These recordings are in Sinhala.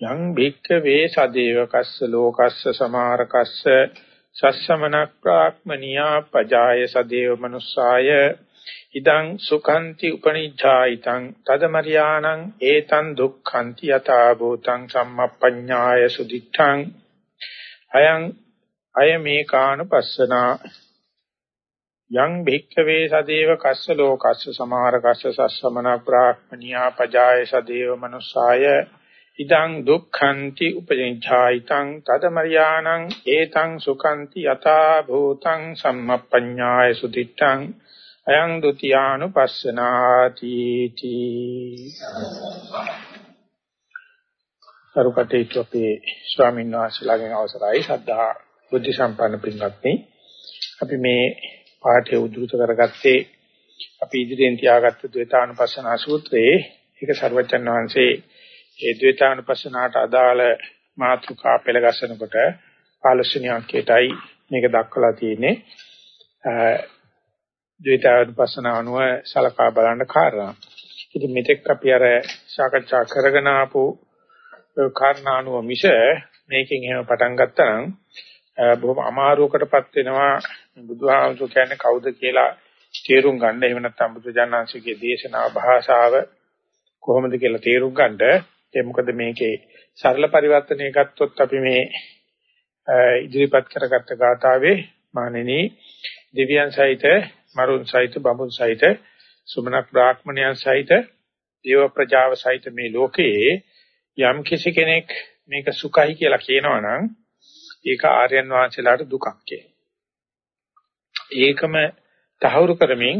යං භික්ඛවේ සදේවකස්ස ලෝකස්ස සමාරකස්ස සස්සමනක් ප්‍රාක්මනියා පජාය සදේව මනුස්සාය. ඉදං සුඛන්ති උපනිච්ඡායිතං තදමරියාණං ඒතං දුක්ඛන්ති යතා භූතං සම්මප්පඤ්ඤාය සුදිත්තං. අයං අය මේ කානුපස්සනා යං භික්ඛවේ සදේව කස්ස ලෝකස්ස සමහර කස්ස සස්සමන බ්‍රාහ්මනියා පජාය සදේව මනුස්සාය. ඉදං දුක්ඛන්ති උපනිච්ඡායිතං තදමරියාණං ඒතං සුඛන්ති යතා භූතං සම්මප්පඤ්ඤාය සුදිත්තං අයං ဒ ුතියානුපස්සනාති තී සරුකටේතු අපේ ස්වාමීන් වහන්සේලාගෙන් අවසරයි ශ්‍රද්ධා බුද්ධ සම්පන්න පින්වත්නි. අපි මේ පාඨය උද්දෘත කරගත්තේ අපි ඉදිරියෙන් තියාගත්ත ද්වේතානුපස්සනා සූත්‍රයේ ඒක සර්වචන් වහන්සේ ඒ ද්වේතානුපස්සනාට අදාළ මාතෘකා පෙළගස්සනකොට 15 වෙනි අංකයටයි මේක දක්වලා තියෙන්නේ ද්වේතානුපස්සන අනුව සලකා බලන්න කාරණා. ඉතින් මෙතෙක් අපි අර සාකච්ඡා කරගෙන ආපු කාරණා අනුව මිස මේකෙන් එහෙම පටන් ගත්තා නම් බොහොම අමාරුවකටපත් වෙනවා බුදුහාමුදුරු කියන්නේ කවුද කියලා තේරුම් ගන්න. එහෙම නැත්නම් බුදුජානනාංශයේ දේශනා භාෂාව කොහොමද කියලා තේරුම් ගන්නද ඒ මොකද මේකේ සරල පරිවර්තනය ගත්තොත් අපි මේ ඉදිරිපත් කරගත්ත ගාථාවේ මානෙනි. දෙවියන් සහිත මරුන් සහිත බඹුන් සහිත සුමනක් බ්‍රාහ්මණයන් සහිත දේව ප්‍රජාව සහිත මේ ලෝකයේ යම් කිසි කෙනෙක් මේක සුඛයි කියලා කියනවනම් ඒක ආර්යයන් වහන්සේලාට දුකක් ඒකම තහවුරු කරමින්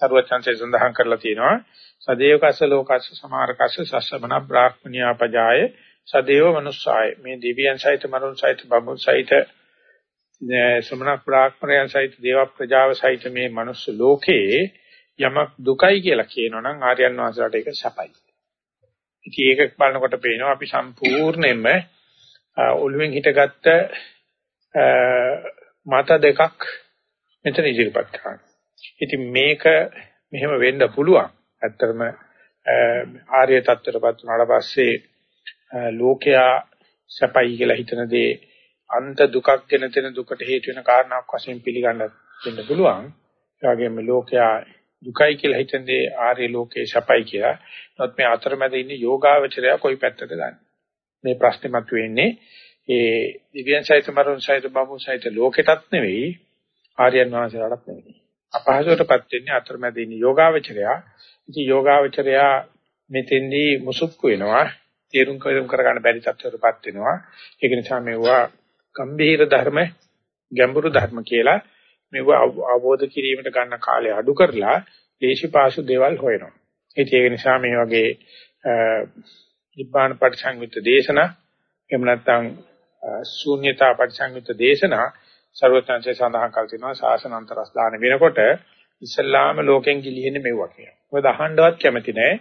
සරුවචන්සේ සඳහන් කරලා තියෙනවා සදේවකස්ස ලෝකස්ස සමාරකස්ස සස්සමන බ්‍රාහ්මණියා පජාය සදේව මනුස්සාය මේ දිව්‍යයන් සහිත මරුන් සහිත බඹුන් සහිත ශ්‍රමණ බ්‍රාහ්මණයන් සහිත දේව ප්‍රජාව සහිත මේ මනුස්ස ලෝකයේ යමක් දුකයි කියලා කියනවනම් ආර්යයන් වහන්සේලාට ඒක සැපයි. ඉතින් ඒක බලනකොට පේනවා අපි සම්පූර්ණයෙන්ම ඔළුවෙන් හිටගත්ත මත දෙකක් මෙතන ඉදිරිපත් කරනවා. ඉතින් මේක මෙහෙම වෙන්න පුළුවන්. ඇත්තටම ආර්ය தත්තරපත් වුණාට පස්සේ ලෝකයා සැපයි කියලා හිතන දේ අන්ත දුකක් ගෙන දෙන දුකට හේතු වෙන කාරණාවක් වශයෙන් පිළිගන්න දෙන්න පුළුවන්. ඒ වගේම ලෝකයා දුකයි කියලා හිතන්නේ ආර්ය ලෝකේ සපයි කියලා. නමුත් මේ අතරමැද ඉන්නේ යෝගාවචරය කොයි පැත්තද ගන්න. මේ ප්‍රශ්නේ මතුවෙන්නේ ඒ දිව්‍යයන් සහිත මරුන් සහිත බඹුන් සහිත ලෝකෙටත් නෙවෙයි ආර්යයන් වහන්සේලාටත් නෙවෙයි. අපහසුවටපත් වෙන්නේ අතරමැද ඉන්නේ යෝගාවචරය. ඉතින් යෝගාවචරය මෙතෙන්දී මුසුක්කු වෙනවා. තේරුම් කරගන්න බැරි තත්ත්වයකටපත් වෙනවා. ඒක නිසා මේවා ගම්භීර ධර්ම ගැඹුරු ධර්ම කියලා මේව අවබෝධ කිරීමට ගන්න කාලය අඩු කරලා දේශපාසු දේවල් හොයනවා. ඒක නිසා මේ වගේ නිබ්බාන පරිසංයුක්ත දේශනා එහෙම නැත්නම් ශූන්‍යතා පරිසංයුක්ත දේශනා ਸਰවඥාන්සේ සඳහන් කර තිනවා ශාසනාන්තරස් දාන වෙනකොට ඉස්ලාම ලෝකෙන් ගිලිහෙන්නේ මෙවුවා කියලා. මොකද අහන්නවත් කැමති නැහැ.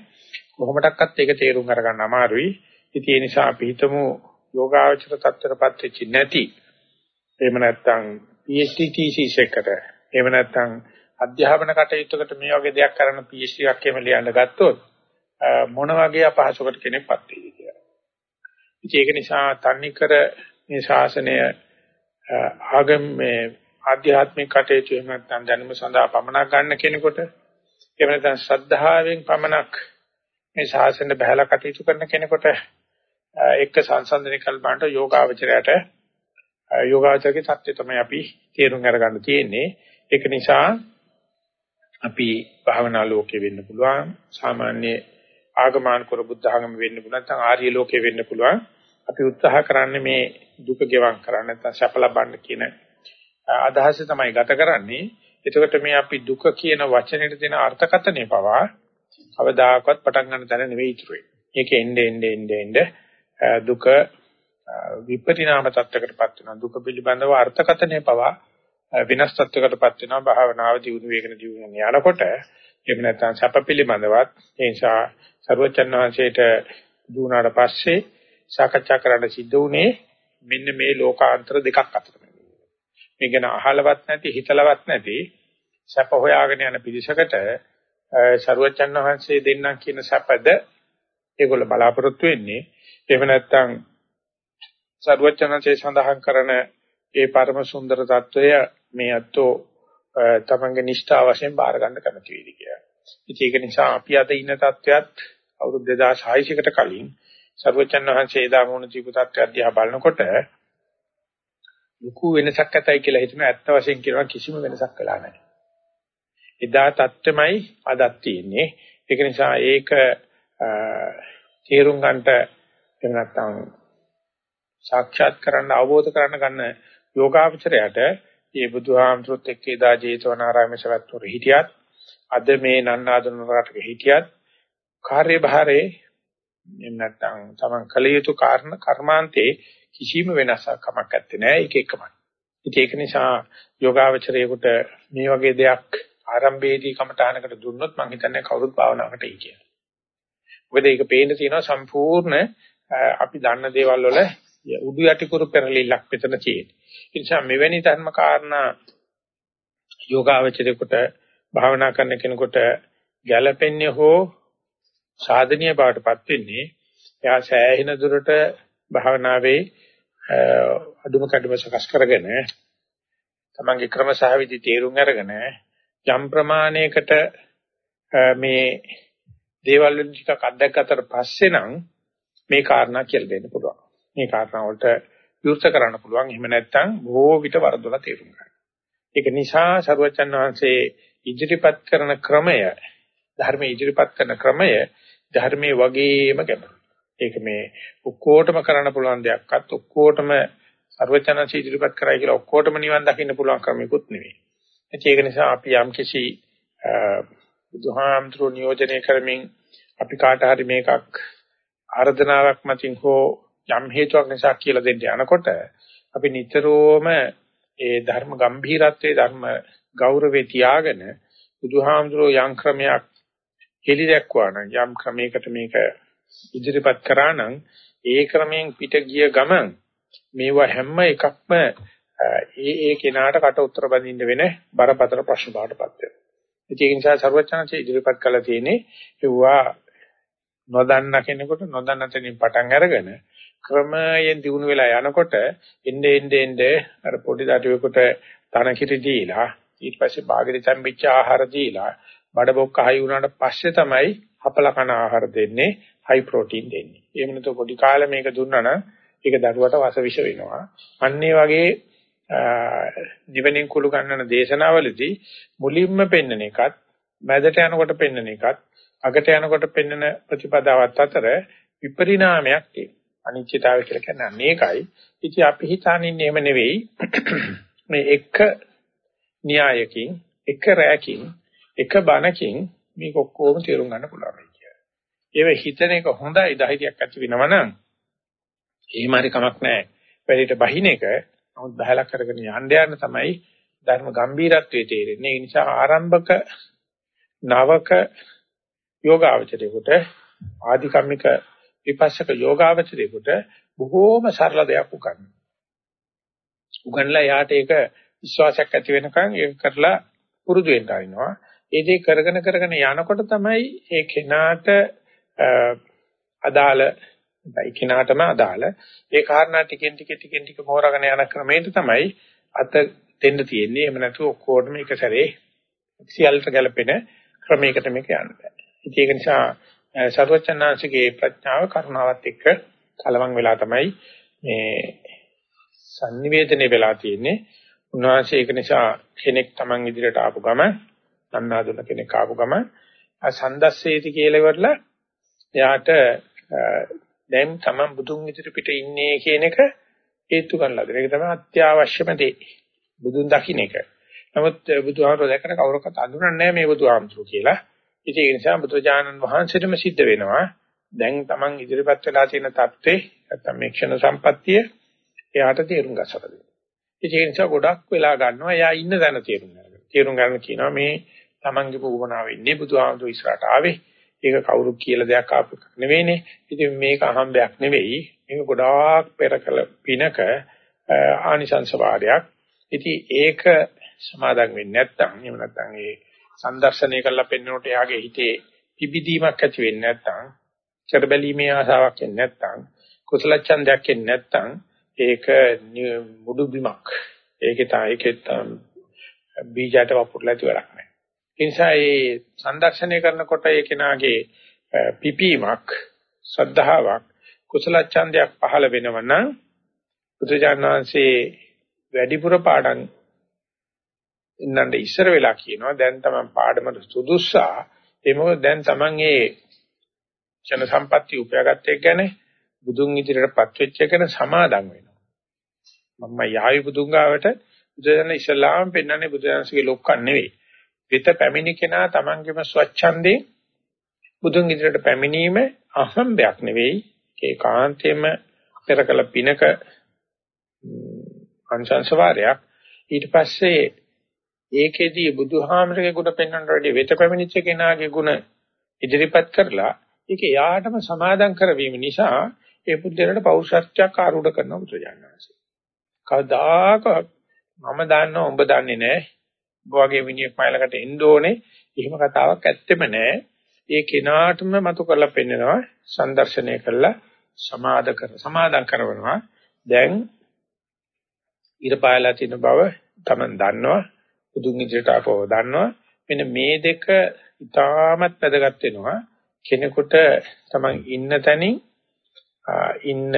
කොහොමඩක්වත් ඒක තේරුම් අරගන්න අමාරුයි. ඉතින් ඒ නිසා අපි හිතමු යෝගාචර තත්ත්වයටපත් වෙච්ච නැති එහෙම නැත්නම් PhD thesis එකට එහෙම නැත්නම් අධ්‍යාපන කටයුත්තකට මේ වගේ දෙයක් කරන්න PhD එකක් එහෙම ලියන්න ගත්තොත් මොන වගේ අපහසුකට කෙනෙක්පත් වෙයිද කියලා. ඒක නිසා තන්නේ කර මේ ශාසනය ආගම මේ ආධ්‍යාත්මික කටයුතු එහෙම නැත්නම් දැනුම සඳහා පමනක් ගන්න කෙනෙකුට එහෙම නැත්නම් ශ්‍රද්ධාවෙන් පමනක් මේ ශාසනය බහැලා කටයුතු කරන කෙනෙකුට එක්ක සංසන්දනය කළ බලන්න යෝගාවචරයට යෝගාවචරයේ தත්ත්වය තමයි අපි තේරුම් අරගන්න තියෙන්නේ. ඒක නිසා අපි භාවනා ලෝකේ වෙන්න පුළුවන් සාමාන්‍ය ආගමනුකර බුද්ධ ආගම වෙන්න පුළුවන් නැත්නම් ආර්ය ලෝකේ වෙන්න පුළුවන්. අපි උත්සාහ කරන්නේ මේ දුක ගෙවම් කරන්න නැත්නම් සැප ලබන්න කියන අදහස තමයි ගත කරන්නේ. එතකොට මේ අපි දුක කියන වචනෙට දෙන අර්ථකථනය පවා කවදාකවත් පටන් ගන්න තැන නෙවෙයි ඉතුරු වෙන්නේ. මේක එnde ende ende ende දුක විපරිණාම තත්ත්වයකටපත් වෙනවා දුක පිළිබඳව අර්ථකථනය පවා වෙනස් තත්ත්වයකටපත් වෙනවා භාවනාව දියුණු වේගන දියුණු යනකොට එහෙම නැත්නම් සැප පිළිබඳවත් ඒ නිසා සර්වචන් වහන්සේට දුණාට පස්සේ සාකච්ඡා කරන්න සිද්ධ වුණේ මෙන්න මේ ලෝකාන්තර දෙකක් අතර. මේ ගැන අහලවත් නැති හිතලවත් නැති සැප හොයාගෙන යන පිරිසකට සරුවචන් වහන්සේ දෙන්නම් කියන සැපද ඒගොල්ල බලාපොරොත්තු වෙන්නේ. එහෙම නැත්නම් සරුවචනසේ සඳහන් කරන ඒ පරම සුන්දර తত্ত্বය මේ අතෝ තමන්ගේ නිෂ්ඨා වශයෙන් බාර ගන්න කැමති වෙයිද කියලා. ඉතින් ඒක නිසා අපි අද ඉන්න තත්වයක් අවුරුදු 2600කට කලින් සර්වචන් වහන්සේ එදා මොන ජීවිත තත්ත්වයක් දිහා බලනකොට ලুকু වෙනසක් ඇතයි කියලා හිතන ඇත්ත වශයෙන් කියනවා කිසිම වෙනසක් වෙලා නැහැ. එදා தත්ත්වමයි අදත් තියෙන්නේ. ඒක නිසා ඒක තේරුම් ගන්නට එහෙම නැත්නම් සාක්ෂාත් කරන්න අවබෝධ කරන්න ගන්න යෝගාචරයට මේ බුදුහාමුදුරුත් එක්ක එදා ජේතවනාරාමයේ සවැත්වර හිටියත් අද මේ නන්නාදුන රටක හිටියත් කාර්යභාරයේ එහෙම නැත්නම් තමන් කළ යුතු කාරණ කර්මාන්තේ කිසිම වෙනසක් කමක් නැත්තේ නෑ ඒක එකමයි. ඉතින් ඒක නිසා යෝගාවචරයේකට මේ වගේ දෙයක් ආරම්භයේදී කමඨානකට දුන්නොත් මම හිතන්නේ කවුරුත් භාවනාවකට එයි කියලා. මොකද ඒක පේන්න තියෙනවා සම්පූර්ණ අපි දන්න දේවල් වල උඩු යටි කුරු පෙරලිලක් මෙතන තියෙන්නේ. ඒ නිසා මෙවැනි ධර්ම කාරණා යෝගාවචරයේකට භාවනා කරන කෙනෙකුට ගැළපෙන්නේ හෝ සාධනීය බවටපත් වෙන්නේ එයා සෑහෙන දුරට භාවනාවේ අදුම කඩම සකස් කරගෙන තමන්ගේ ක්‍රම සහ විදි තේරුම් අරගෙන යම් ප්‍රමාණයකට මේ දේවල් වලින් ටිකක් අත්දැකතර පස්සේ නම් මේ කාරණා කියලා දෙන්න පුළුවන්. මේ කාරණා වලට විවෘත කරන්න පුළුවන්. එහෙම නැත්නම් බොහෝ විට වරදොලා තේරුම් ගන්න. ඒක නිසා සරුවචන් වහන්සේ ඉදිරිපත් කරන ක්‍රමය ධර්ම ඉදිරිපත් කරන ක්‍රමය ධර්මයේ වගේම ගැඹුරුයි. ඒක මේ ඔක්කොටම කරන්න පුළුවන් දෙයක්වත් ඔක්කොටම සර්වචනසි ඉදිරිපත් කරයි කියලා ඔක්කොටම නිවන් දකින්න පුළුවන් ක්‍රමයක්වත් නෙවෙයි. ඒක නිසා අපි යම් කිසි බුදුහාමුදුරු නියෝජනය කරමින් අපි කාට හරි මේකක් ආර්දනාවක් මතින් හෝ යම් හේතුවක් නිසා කියලා දෙන්න යනකොට අපි නිතරම ඒ ධර්ම ගම්භීරත්වයේ ධර්ම ගෞරවේ තියාගෙන බුදුහාමුදුරෝ යම් ක්‍රමයක් හෙලි දැක්වා නම් යම් ක්‍රමයකට මේක ඉදිරිපත් කරා නම් ඒ ක්‍රමයෙන් පිට ගිය ගමන් මේවා හැම එකක්ම ඒ ඒ කෙනාට කට උතර බඳින්න වෙන බරපතල ප්‍රශ්න බාටපත් වෙනවා. ඒක නිසා සර්වචනසේ ඉදිරිපත් කළා තියෙන්නේ ඒවා නොදන්න කෙනෙකුට නොදන්න තැනින් පටන් අරගෙන ක්‍රමයෙන් දිනු වෙලා යනකොට එnde ende ende අර පොඩි දඩුවෙකුට තන කිරි දීලා ඊට පස්සේ බාගෙට තම්බිච්ච ආහාර දීලා බඩ බොක්ක හයි වුණාට පස්සේ තමයි හපල කන ආහාර දෙන්නේ හයි ප්‍රෝටීන් දෙන්නේ. එහෙම නැත්නම් පොඩි කාලේ මේක දුන්නා නම් ඒක දරුවට වස විෂ වෙනවා. අන්න වගේ දිවණින් කුළු ගන්නන දේශනාවලදී මුලින්ම පෙන්වන එකත් මැදට යනකොට පෙන්වන එකත් අගට යනකොට පෙන්වන ප්‍රතිපදාවත් අතර විපරිණාමයක් තියෙනවා. අනිත්‍යතාවය කියලා කියන්නේ මේකයි. ඉතින් අපි හිතන්නේ එහෙම නෙවෙයි. මේ එක න්‍යායකින් එක රැයකින් එක බණකින් මේක ඔක්කොම තේරුම් ගන්න පුළුවන් කියලා. ඒව හිතන එක හොඳයි ධෛර්යයක් ඇති වෙනවා නම් එහෙම හරි කමක් නැහැ. වැඩිට බහින එක නමුත් බහලා කරගෙන යන්න යන තමයි ධර්ම ගම්බීරත්වයේ තේරෙන්නේ. ඒ නිසා ආරම්භක නවක යෝගාවචරයකට ආධිකම්මික විපස්සක යෝගාවචරයකට බොහෝම සරල දෙයක් උගන්වනවා. උගන්ලා යාට ඒක විශ්වාසයක් ඇති වෙනකන් ඒක කරලා පුරුදු වෙන්න ආරිනවා. ඒ දේ කරගෙන කරගෙන යනකොට තමයි ඒ කෙනාට අදාළ ඒ කෙනාටම අදාළ ඒ කාරණා ටිකෙන් ටික ටිකෙන් ටික මෝරගෙන යන ක්‍රමයට තමයි අත දෙන්න තියෙන්නේ. එහෙම නැතුව ඔක්කොටම එක සැරේ සියල්ලට ගැලපෙන ක්‍රමයකට මේක යන්න බෑ. ඒක නිසා සර්වචන්නාංශගේ ප්‍රඥාව කරුණාවත් එක්ක කලවම් වෙලා තමයි මේ sannivedane වෙලා තියෙන්නේ. උන්වහන්සේ ඒක නිසා කෙනෙක් Taman ඉදිරියට ආපු ගම සන්නාදුන කෙනෙක් ආපු ගම සන්දස්සේති කියලා ඉවරලා එයාට දැන් Taman බුදුන් ඉදිරි පිට ඉන්නේ කියන එක හේතු ගන්නලා දෙන. ඒක තමයි අත්‍යවශ්‍යම දේ. බුදුන් දකින්න එක. නමුත් බුදුහාමර දැකන කවුරක්වත් අඳුරන්නේ නැහැ මේ බුදුහාමතුරු කියලා. ඉතින් ඒ නිසා බුදුජානන් වහන්සේටම සිද්ධ වෙනවා. දැන් Taman ඉදිරිපත් වෙලා තියෙන தත්ත්වේ නැත්නම් මේ ක්ෂණ සම්පත්තිය එයාට තේරුම් ගන්නට දෙන්න. ඒ නිසා ගොඩක් වෙලා ගන්නවා එයා ඉන්න තැන තේරුම් ගන්න. තේරුම් ගන්න කියනවා මේ Tamanගේ පුබුණාව ඉන්නේ බුදුහාමුදුරු ඉස්සරහට ආවේ. ඒක කවුරු කියලා දෙයක් ආපු එකක් නෙවෙයිනේ. ඉතින් මේක අහම්බයක් නෙවෙයි. මේක ගොඩාක් පෙර කළ පිනක ආනිසංස වාරයක්. ඉතින් ඒක සමාදන් වෙන්නේ නැත්නම් එහෙම නැත්නම් ඒ සංදර්ශනය කරලා පෙන්වනකොට එයාගේ හිතේ පිබිදීමක් ඇති වෙන්නේ නැත්නම් කරබැලීමේ ආසාවක් එන්නේ නැත්නම් කුසල ඡන්දයක් එන්නේ නැත්නම් ඒක මුඩු බිමක්. ඒකේ තා ඒකේ බීජයට වපුරලා ඇති වැඩක් නැහැ. ඒ නිසා මේ සංදර්ශනය කරනකොට ඒ කෙනාගේ පිපීමක් ශ්‍රද්ධාවක් කුසල ඡන්දයක් පහළ වෙනවනම් බුදුජානනාංශේ වැඩිපුර පාඩම් ඉන්නඳ ඉස්සර වෙලා කියනවා. දැන් තමයි පාඩමට සුදුස්සා. ඒ මොකද දැන් Taman ඒ ජන සම්පatti උපයාගත්තේ ගැන බුදුන් ඉදිරියටපත් වෙච්ච එක ගැන සමාදම් වෙනවා. මම යාවි බුදුන් ගාවට බුදුදහම ඉස්ලාම පෙන්වන්නේ බුදුදහමගේ ලොක්කන් නෙවෙයි. විත පැමිණි කෙනා Tamanගේම ස්වච්ඡන්දේ බුදුන් ඉදිරියට පැමිණීම අහම්බයක් නෙවෙයි ඒකාන්තයෙන්ම පෙරකල පිනක අංශංශ වාරයක් ඊට පස්සේ ඒකෙදී බුදුහාමරගේ ගුණ පෙන්වන්නට වැඩි වෙත පැමිණිච්ච කෙනාගේ ගුණ ඉදිරිපත් කරලා ඒක යාටම සමාදම් කරවීම නිසා ඒ පුද්ගලයාට පෞරුෂත්වයක් ආරූඪ කරනවා බුදුජානනාංශය. කවදාකවත් මම දන්නව උඹ දන්නේ නැහැ. උඹ වගේ මිනිහෙක් මයිලකට එන්න ඕනේ. එහෙම කතාවක් ඇත්තෙම නැහැ. ඒ කෙනාටම මතු කරලා පෙන්නනවා සංදර්ශනය කළා සමාද කර සමාදම් කරනවා. දැන් ඊට පායලා තියෙන බව Taman දන්නවා. බුදුන් ඉදිරියට ආපුව දන්නවා. මෙන්න මේ දෙක ඉතාමත් වැදගත් වෙනවා. කෙනෙකුට Taman ඉන්න තැනින් ඉන්න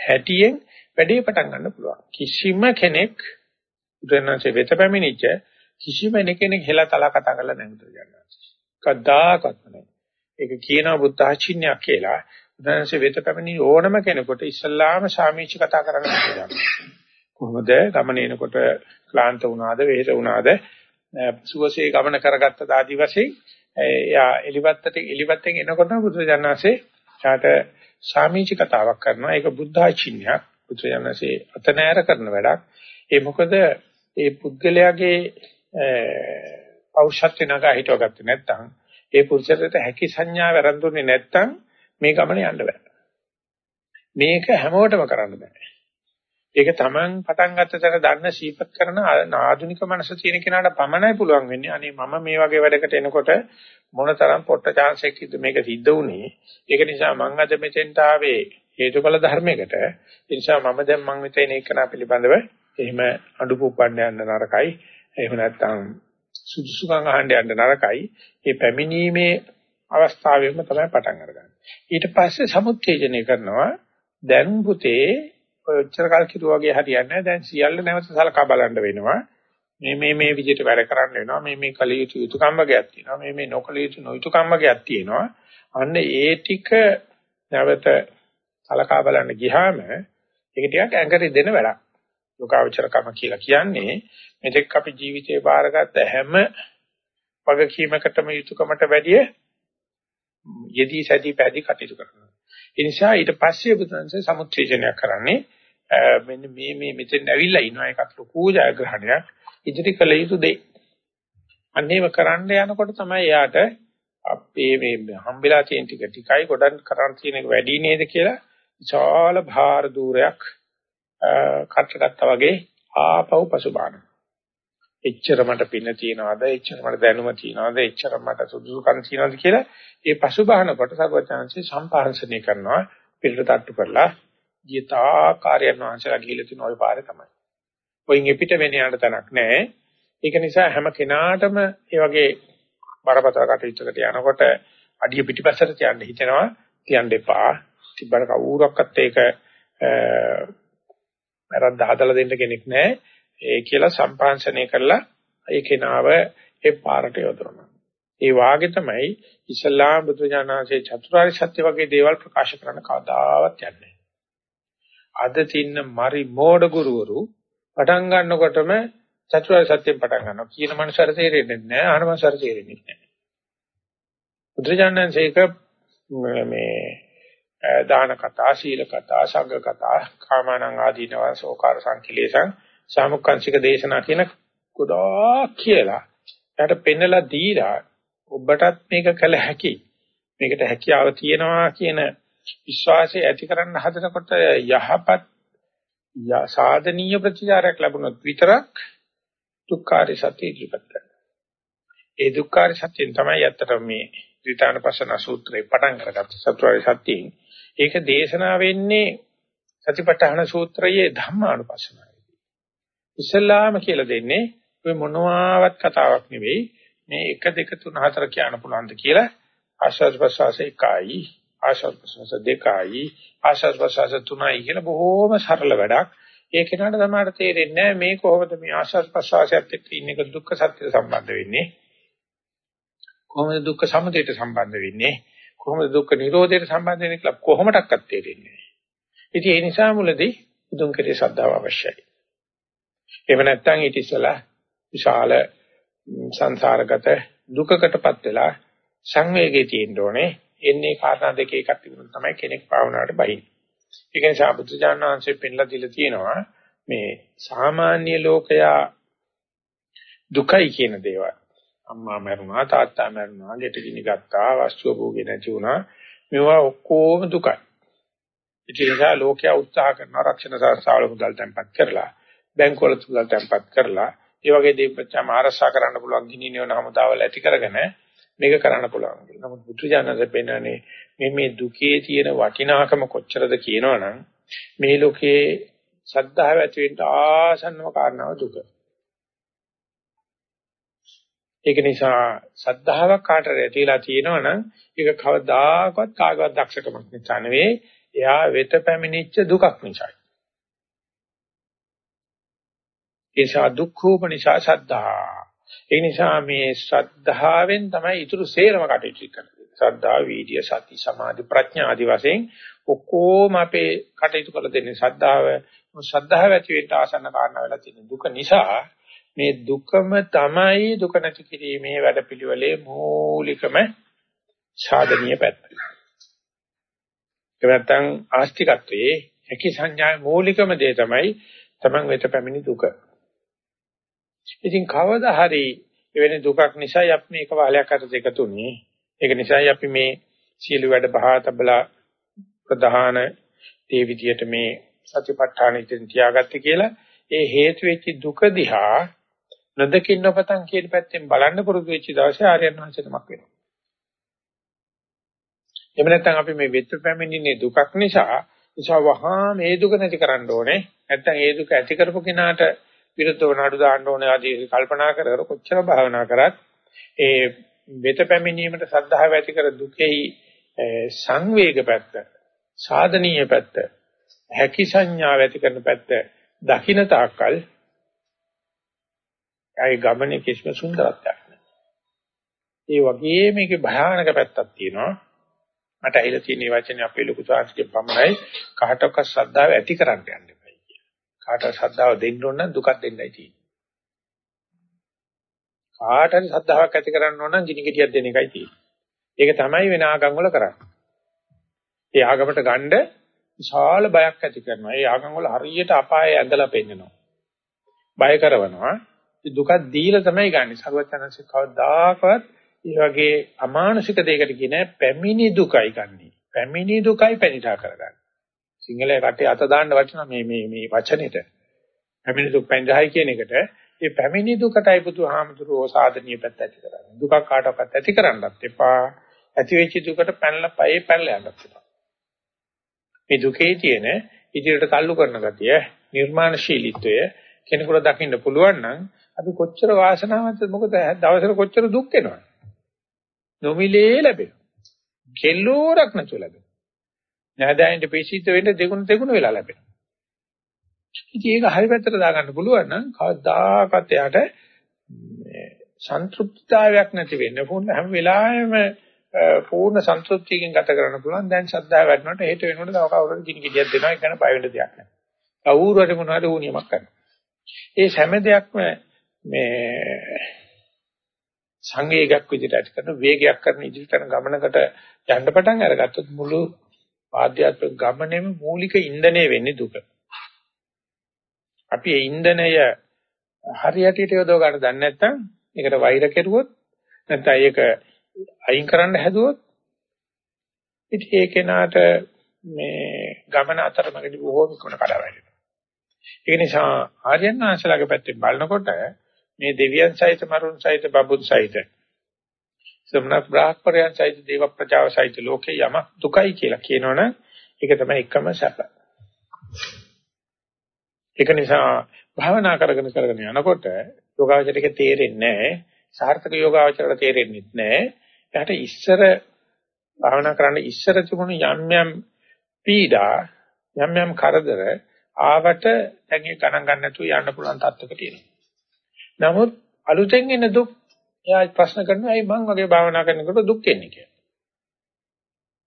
හැටියෙන් වැඩේ පටන් ගන්න පුළුවන්. කිසිම කෙනෙක් උදැන්නසේ වෙත පැමිණිච්ච කිසිම කෙනෙක් හෙලා තලා කතා කරලා නැහැ බුදුරජාණන් වහන්සේ. කද්දාකත් නැහැ. ඒක කියනවා බුද්ධ ආචින්‍යයක් කියලා. උදැන්නසේ වෙත පැමිණි ඕනම කෙනෙකුට ඉස්ලාම සාමීච කතා කරන්න පුළුවන්. කොහොමද ගමනේනකොට ක්ලාන්ත වුණාද වෙහෙස වුණාද සුවසේ ගමන කරගත්ත ආදි වශයෙන් එයා එලිපත්තට එලිපත්තෙන් එනකොට බුදුරජාණන්සේ ඡාට සාමීච කතාවක් කරනවා ඒක බුද්ධාචින්‍යයක් බුදුරජාණන්සේ අතනෑර කරන වැඩක් ඒ මොකද ඒ පුද්ගලයාගේ පෞෂත්ව නගා හිටවගත්තේ නැත්නම් ඒ පුරුෂයාට හැකි සංඥා වැරඳුනේ නැත්නම් මේ ගමන යන්න බෑ මේක හැමෝටම කරන්න බෑ ඒක Taman පටන් ගත්ත තැන දන්න සීපත් කරන ආධුනික මනස තියෙන කෙනාට පමණයි පුළුවන් වෙන්නේ. අනේ මම මේ වගේ වැඩකට එනකොට මොනතරම් පොට්ට chance එකක්ද මේක සිද්ධ වුනේ. ඒක නිසා මම අද මෙතෙන්ට ආවේ හේතුඵල ධර්මයකට. ඒ නිසා මම දැන් මම මෙතන එකනා පිළිබඳව එහෙම අඩු පුප්පන්න යන්න නරකයි. එහෙම නැත්නම් සුදුසුකම් අහන්න යන්න නරකයි. මේ පැමිණීමේ අවස්ථාවෙම තමයි පටන් අරගන්නේ. ඊට පස්සේ සමුත්තේජනය කරනවා දැන් පුතේ ඔය ඔච්චර කල් කිරුවා වගේ හරියන්නේ නැහැ. දැන් සියල්ල නැවත සලකා බලන්න වෙනවා. මේ මේ මේ විදිහට වැඩ කරන්න වෙනවා. මේ මේ කල යුතු යුතුයකම් වගේක් තියෙනවා. මේ මේ නොකල යුතු නොයුතුයකම් වගේක් තියෙනවා. අන්න ඒ ටික නැවත සලකා බලන්න ගියාම ඒක ටිකක් ඇඟරි දෙන වැඩක්. යෝගාවචරකම කියලා කියන්නේ මෙතෙක් අපි ජීවිතේ බාරගත්ත හැම වගකීමකටම යුතුයකමට වැඩිය යෙදී සැදී පැදී කටයුතු කරනවා. ඒ නිසා ඊට පස්සේ බුදුන්සේ සමුච්චේජනයක් කරන්නේ මෙන්න මේ මේ මෙතෙන් ඇවිල්ලා ඉනවා එකක් ලොකු ජයග්‍රහණයක් ඉදිරි කළ යුතු දෙයි. අන්නේම කරන්න යනකොට තමයි එයාට අපේ මේ හම්බෙලා තියෙන ටික ටිකයි ගොඩක් කරන් තියෙන එක වැඩි නේද කියලා විශාල භාර දූරයක් කටගත්තා වගේ ආපහු පසුබාන. එච්චර මට පින තියනවාද එච්චර මට දැනුම තියනවාද එච්චර මට සුදුසුකම් තියනවාද කියලා ඒ පසුබාහන කොට සර්වචාන්සේ සම්පාර්ශනය කරනවා පිළිට තට්ටු කරලා ගියතා කාර්යයන් වහන්සේලා ගිහිල්ලා තියෙන ওই පාරේ තමයි. ඔයින් එපිට වෙන යන්න තැනක් නැහැ. ඒක නිසා හැම කෙනාටම මේ වගේ බරපතල කටයුත්තකට යනකොට අඩිය පිටිපස්සට තියන්න හිතෙනවා. තියන්න එපා. තිබ්බට කවුරක්වත් ඒක වැරද්ද හදලා දෙන්න කෙනෙක් නැහැ. ඒ කියලා සම්පාංශනය කරලා ඒ කෙනාව ඒ පාරට යොදවනවා. ඒ වාගේ තමයි ඉස්ලාම් බුදුජානනාංශයේ චතුරාර්ය සත්‍ය වගේ දේවල් ප්‍රකාශ කරන්න කවදාවත් යන්නේ. අද තින්න මරි මෝඩ ගුරුවරු පටන් ගන්නකොටම චතුරාර්ය සත්‍යයෙන් පටන් ගන්නවා. කියන මනුස්සයර තේරෙන්නේ නැහැ, අහන මනුස්සයර තේරෙන්නේ නැහැ. බුදුජානනාංශයක මේ දාන කතා, සීල කතා, සංඝ කතා, කාමනං ආදීනව සෝකාර සංකලේශං සාමුක්ඛංශික දේශනා කියන ගොඩාක් කියලා. එයාට පෙන්නලා දීලා ඔබටත් මේක කළ හැකි. මේකට හැකියාව තියෙනවා කියන විශ්වාසය ඇති කරන්න හදනකොට යහපත් සාධනීය ප්‍රතිචාරයක් ලැබුණොත් විතරක් දුක්ඛාරි සත්‍ය ඉදිරිපත් කරනවා. ඒ දුක්ඛාරි සත්‍යෙන් තමයි ඇත්තට මේ ත්‍රිතානපසන සූත්‍රේ පටන් අරගත්ත සතරයි සත්‍යයෙන්. ඒක දේශනා වෙන්නේ සතිපට්ඨාන සූත්‍රයේ ධම්මානුපස්සනයි. ඉස්ලාම කියලා දෙන්නේ ඔය මොනවාවත් කතාවක් නෙවෙයි මේ 1 2 3 4 කියන්න පුළුවන්ද කියලා. ආශාස් ප්‍රසවාස එකයි ආශාස් ප්‍රසවාස දෙකයි ආශාස් ප්‍රසවාස තුනයි කියලා බොහොම සරල වැඩක්. ඒ කෙනාට තමයි තේරෙන්නේ මේ කොහොමද මේ ආශාස් ප්‍රසවාසයත් එක්ක ඉන්න එක දුක්ඛ සත්‍ය සම්බන්ධ වෙන්නේ. කොහොමද දුක්ඛ සමුදයට සම්බන්ධ වෙන්නේ? කොහොමද දුක්ඛ නිරෝධයට සම්බන්ධ වෙන්නේ කියලා කොහොමඩක්වත් තේරෙන්නේ නැහැ ඉතින් ඒ නිසා මුලදී බුදුන් කෙරේ ශ්‍රද්ධාව අවශ්‍යයි එහෙම නැත්නම් ඊට ඉස්සලා විශාල සංසාරගත දුකකටපත් වෙලා සංවේගයේ තියෙන්න ඕනේ. එන්නේ කාරණා දෙක එකක් තිබුණොත් තමයි කෙනෙක් භාවනාවට බහින්නේ. ඒක නිසා බුදුජානනාංශයෙන් පෙන්ලා දීලා තියෙනවා මේ සාමාන්‍ය ලෝකයා දුකයි කියන දේවල්. අම්මා මරුණා තාත්තා මරුණා ගෙට ගිනි ගත්තා වස්තුව භෝගේ නැති වුණා මේවා ඔක්කොම දුකයි. ඒ නිසා ලෝකයා උත්සාහ කරනවා රක්ෂණ සංස්ථාවල මුදල් තැන්පත් කරලා බැංකුවල මුදල් තැන්පත් කරලා ඒ වගේ දීපච්චාම ආරක්ෂා කරන්න පුළුවන් ගිනි නිවන හමුදාවල් ඇති කරගෙන මේක කරන්න පුළුවන්. නමුත් බුදුජානක පෙන්නන්නේ මේ මේ දුකේ තියෙන වටිනාකම කොච්චරද කියනවනම් මේ ලෝකේ සද්ධාව ඇති වෙන්න ආසන්නම කාරණාව දුක. ඒක නිසා සද්ධාාවක් කාටද ඇතිලා තියෙනවනම් ඒක කවදාකවත් කාගවත් දක්ෂකමක් නිසා නෙවෙයි එයා වෙත පැමිණිච්ච දුකක් නිසායි. ඒ නිසා දුක්ඛෝප නිසා සද්ධා. ඒ නිසා මේ ශ්‍රද්ධාවෙන් තමයි ඊටු සේරම කටයුතු කරන්නේ. ශ්‍රද්ධා, වීර්ය, සති, සමාධි, ප්‍රඥා ආදී වශයෙන් ඔක්කොම අපේ කටයුතු කළ දෙන්නේ ශ්‍රද්ධාව. ශ්‍රද්ධාව ඇති වෙන්න ආසන්න කාරණා වෙලා තියෙන දුක නිසා මේ දුකම තමයි දුක නැති කිරීමේ වැඩපිළිවෙලේ මූලිකම සාධනීය පැත්ත. ඒ නැත්තම් ආස්තිකත්වයේ හැකි සංඥාවේ මූලිකම දේ තමයි තමන් වෙත පැමිණි දුක. ඉතින් කවදා හරි එවැනි දුකක් නිසායි අපි මේක වාලයක් අතට එකතුනේ. ඒක නිසායි අපි මේ සියලු වැඩ බහා තබලා ප්‍රධාන ඒ විදියට මේ සතිපට්ඨාන ඉතින් තියාගත්තේ කියලා ඒ හේතු වෙච්ච දුක දිහා නොදකින් නොපතන් කියන පැත්තෙන් බලන්න පුරුදු වෙච්ච දවසේ ආර්යයන් වහන්සේ තමක් වෙනවා. එහෙම නැත්නම් අපි මේ වෙත් පැමිණින්නේ දුකක් නිසා නිසා වහා මේ දුක නැති කරන්න ඕනේ. නැත්නම් ඒ දුක ඇති කරපු කෙනාට විරුද්ධව නඩු දාන්න ඕනේ ආදී කල්පනා කර කර කොච්චර භාවනා කරත් ඒ වෙත පැමිණීමට සද්ධාව ඇති කර දුකෙහි සංවේග පැත්ත සාධනීය පැත්ත හැකි සංඥාව ඇති කරන පැත්ත දකින්න තාක්කල් ඒ ගමනේ කිසිම සුන්දරත්වයක් නැහැ. ඒ වගේ මේකේ භයානක පැත්තක් තියෙනවා. මට ඇහිලා තියෙන වචනේ අපේ ලොකු සාංශකේ පමණයි කාටවත් ශ්‍රද්ධාව ඇති කරන්න යන්න කාටවත් ශ්‍රද්ධාව දෙන්න ඕන නම් දුකක් දෙන්නයි තියෙන්නේ. කාටවත් ශ්‍රද්ධාවක් ඇති කරන්න ඕන නම් ගිනි ගෙඩියක් දෙන එකයි තියෙන්නේ. ඒක තමයි වෙන ආගම් වල කරන්නේ. ඒ ආගමට ගන්න විශාල බයක් ඇති කරනවා. ඒ ආගම් වල හරියට අපාය ඇඳලා පෙන්නනවා. බය කරනවා. දුකක් දීලා තමයි ගන්නෙ. සරුවචනන්සේ කවදාකවත් ඒ වගේ අමානුෂික දෙයකට කියන පැමිණි දුකයි ගන්නෙ. පැමිණි දුකයි පැනිටා කරගන්නේ. සිංහල රටේ අත දාන්න වටිනා මේ මේ මේ වචනෙට. පැමිණි දුක් පෙන්ජහයි කියන එකට මේ පැමිණි දුකටයි බුදුහාමුදුරුවෝ සාධනීය පැත්ත ඇති කරන්නේ. දුකක් කාටවත් ඇති කරන්නත් එපා. ඇති වෙච්ච දුකට පැනලා පයේ පැනලා යන්නත් එපා. මේ දුකේ තියෙන ඉදිරියට තල්ලු කරන ගතිය, නිර්මාණශීලීත්වය කෙනෙකුට දකින්න පුළුවන් නම් අපි කොච්චර වාසනාවන්තද මොකද දවසට කොච්චර දුක් වෙනවද? නොමිලේ ලැබෙනවා. කෙල්ලෝරක් නැතුව ලැබෙනවා. නෑදෑයන්ට පිසිත වෙන්න දෙගුණ දෙගුණ වෙලා ලැබෙනවා. ඉතින් ඒක හරි පැත්තට දාගන්න පුළුවන් නම් කවදාකවත් එයාට සන්තුෂ්ටිතාවයක් නැති වෙන්න පුළුවන් හැම වෙලාවෙම පූර්ණ සන්තුෂ්ටියකින් ගත කරන්න පුළුවන් දැන් ශ්‍රද්ධාව වැඩනකොට හේතු වෙනකොට තව කවුරුහරි කිනි කිඩියක් දෙනවා ඒක ගැන බය වෙන්න දෙයක් නැහැ. කවුරු හරි මොනවද වුණියමක් කරනවා. ඒ හැම දෙයක්ම මේ සංවේගයක් විදිහට ඇති කරන වේගයක් කරන ඉදිරියට යන ගමනකට යන්න පටන් අරගත්තොත් මුළු ආධ්‍යාත්මික ගමනේම මූලික ඉන්ධනය වෙන්නේ දුක. අපි ඒ ඉන්ධනය හරියට යොදව ගන්න දන්නේ නැත්නම් ඒකට වෛර කෙරුවොත් නැත්නම් ඒක අයින් කරන්න හැදුවොත් ඉතින් ඒ කෙනාට මේ ගමන අතරමඟදී බොහෝ විකුණ කඩා වැටෙනවා. ඒ නිසා ආර්යයන් වහන්සේලාගේ පැත්තෙන් බලනකොට මේ දෙවියන් සහිත මරුන් සහිත බබුන් සහිත සම්නක් බ්‍රාහ්මණයන් සහිත දේව ප්‍රජාව සහිත ලෝකේ යම දුකයි කියලා කියනවනම් ඒක තමයි එකම සැප. ඒක නිසා භාවනා කරගෙන කරගෙන යනකොට යෝගාවචරයට තේරෙන්නේ නැහැ. සාර්ථක යෝගාවචරයට තේරෙන්නේ නැහැ. එයාට ඉස්සර භාවනා කරන්න ඉස්සර තිබුණු යම් යම් පීඩා යම් යම් කරදර ආවට දැන් ඒ ගණන් ගන්න නැතුව යන්න පුළුවන් තත්ත්වයකට එනවා. නමුත් අලුතෙන් එන දුක් එයා ප්‍රශ්න කරනවා ඇයි මං වගේ භාවනා කරනකොට දුක් එන්නේ කියලා.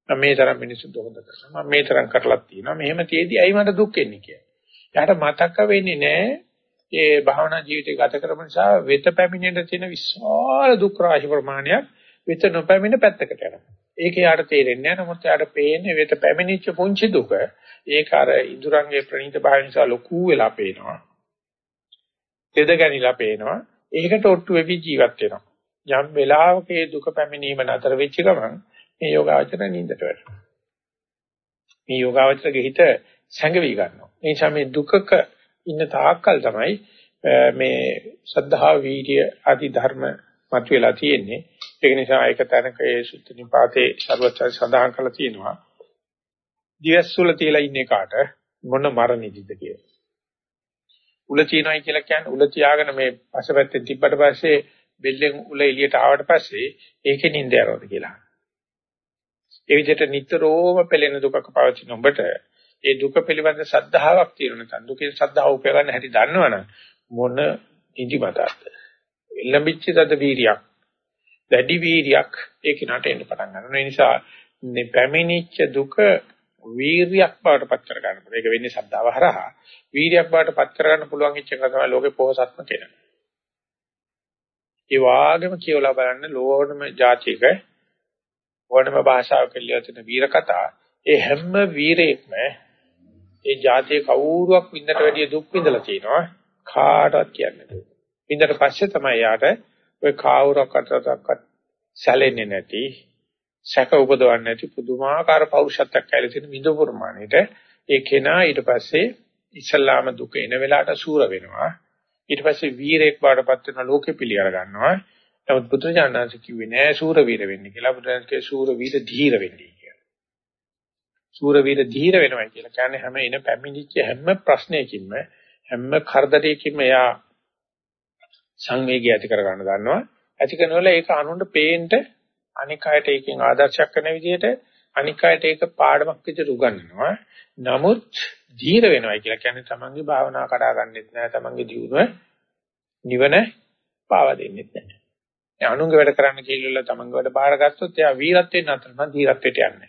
මම මේ තරම් මිනිස්සු දුකද කරනවා මම මේ තරම් කරලක් තියෙනවා මෙහෙම තියේදී ඇයි මට දුක් එන්නේ කියලා. එයාට මතක වෙන්නේ නැහැ ඒ භාවනා ජීවිතය ගත කරපු නිසා වෙත පැමිණෙන්න තියෙන විශාල දුක් රාශි ප්‍රමාණයක් වෙත නොපැමිණ පැත්තකට යනවා. ඒක යාට තේරෙන්නේ නැහැ. නමුත් යාට පේන්නේ වෙත පැමිණිච්ච පුංචි දුක. ඒක අර ඉදුරංගේ ප්‍රණීත භාවය නිසා ලොකු වෙලා පේනවා. තෙද ගැනිලා පේනවා. ඒකට ඔට්ටු වෙවි ජීවත් වෙනවා. යම් වෙලාවක ඒ දුක පැමිණීම නතර වෙච්ච ගමන් මේ යෝගාවචර නින්දට වැටෙනවා. මේ යෝගාවචරගේ හිත සැඟවි ගන්නවා. ඒ නිසා මේ දුකක ඉන්න තාක්කල් තමයි මේ සද්ධා වීර්ය ආදි ධර්ම මතුවලා තියෙන්නේ. ඒක නිසා ඒක තැනක ඒ සුත්ති නිපාතේ ਸਰවචය සඳහන් කරලා තියෙනවා. දිවස්සුල තියලා ඉන්නේ කාට මොන මරණෙදිද කියලා. උල තියනයි කියලා කියන්නේ උල තියාගෙන මේ පසපැත්තේ තිබ්බට පස්සේ බෙල්ලෙන් උල එළියට ආවට පස්සේ ඒකේ නිින්ද යනවාද කියලා. ඒ විදිහට නිතරම පෙළෙන දුකක පවතින උඹට ඒ දුක පිළිබඳ සද්ධාාවක් තියෙන නැත්නම් දුකේ සද්ධාව උපය ගන්න හැටි දන්නවනම් මොන ඉදිමතක්ද? එළඹිච්ච තද වීරියක් දැඩි වීරියක් ඒ කිනාට එන්න පටන් ගන්නවා. ඒ නිසා මේ පැමිණිච්ච දුක වීරියක් බවට පත් කර ගන්න පුළුවන්. ඒක වෙන්නේ ශ්‍රද්ධාව හරහා. වීරියක් බවට පත් කර ගන්න පුළුවන් ඉච්ච එක තමයි ලෝකේ පොහසත්ම කෙනා. ඒ වාගේම කියවලා බලන්න ලෝකෙම જાතික ඕනම භාෂාවක ලියන වීර කතා ඒ හැම වීරයෙක්ම ඒ જાතිය කවුරුවක් විඳට වැඩිය දුක් විඳලා තිනවා කාටවත් කියන්නේ නැහැ. විඳට පස්සේ තමයි යාට ඔය කාවුරකටවත් සැලෙන්නේ නැති සැක උපදවන්නේ නැති පුදුමාකාර පෞරුෂත්වයක් ඇවිල්ලා තියෙන මිදු ප්‍රමාණයට. ඒ කෙනා ඊට පස්සේ ඉස්ලාම දුක එන වෙලාවට සූර වෙනවා. ඊට පස්සේ වීරයෙක් බාටපත් වෙන ලෝකෙ පිළිඅර ගන්නවා. නමුත් බුදුජානනාංශ කිව්වේ නෑ සූර වීර වෙන්නේ කියලා. බුදුරජාණන්ගේ සූර වීර ධීර වෙන්නේ කියලා. සූර වීර ධීර වෙනවා කියලා කියන්නේ හැම එන පැමිණිච්ච හැම ප්‍රශ්නයකින්ම හැම කරදරයකින්ම එයා සංවේගය ඇති කර ගන්න ගන්නවා. ඇති කරනවල ඒක අනුන්ට පේන්න අනික් අයට ඒකෙන් ආදර්ශයක් කරන විදිහට අනික් අයට ඒක පාඩමක් විදිහට උගන්වනවා. නමුත් ධීර වෙනවා කියලා කියන්නේ තමන්ගේ භාවනා කඩා ගන්නෙත් නෑ තමන්ගේ දියුණුව නිවන පාවා දෙන්නෙත් නෑ. ඒ අනුන්ගේ වැඩ කරන්න කියලා තමන්ගේ වැඩ බාරගත්තොත් එයා වීරත්වයෙන් නතර නම් ධීරත්වයට යන්නේ.